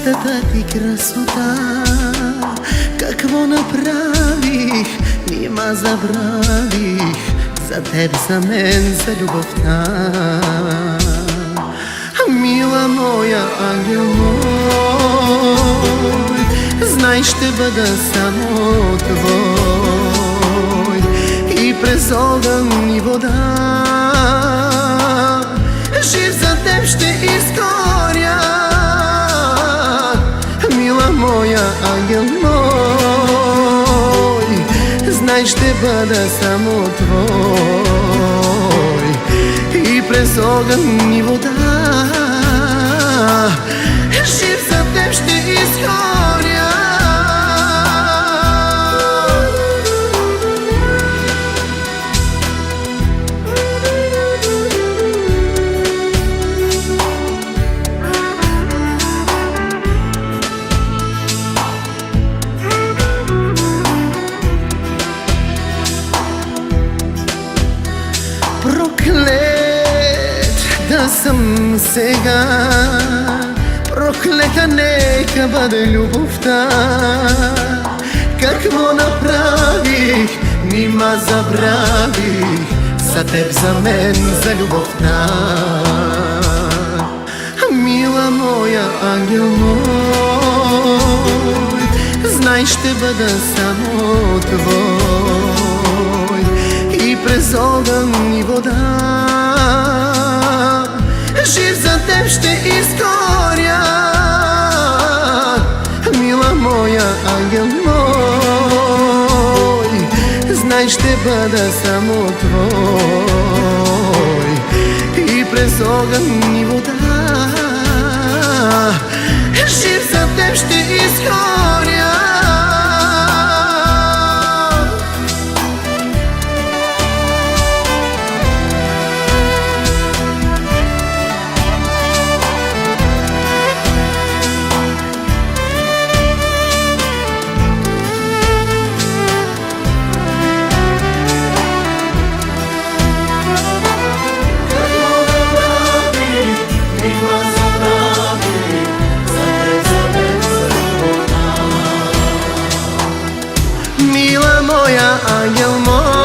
чистата ти красота Какво направих, нима забравих. За теб, за мен, за любовта. Мила моя ангел мой Знай, ще бъда само твой. И през огън и вода ангел мой. Знай, ще бъда само твой. И през огън и вода съм сега. Проклета нека бъде любовта. Какво направих, нима забравих. За теб, за мен, за любовта. Мила моя ангел мой Знай, ще бъда само твой. И през огън и вода моя ангел мой. Знай, ще бъда само твой. И през огън и вода. Жив за теб ще изгоря Mila moja, anjel moj.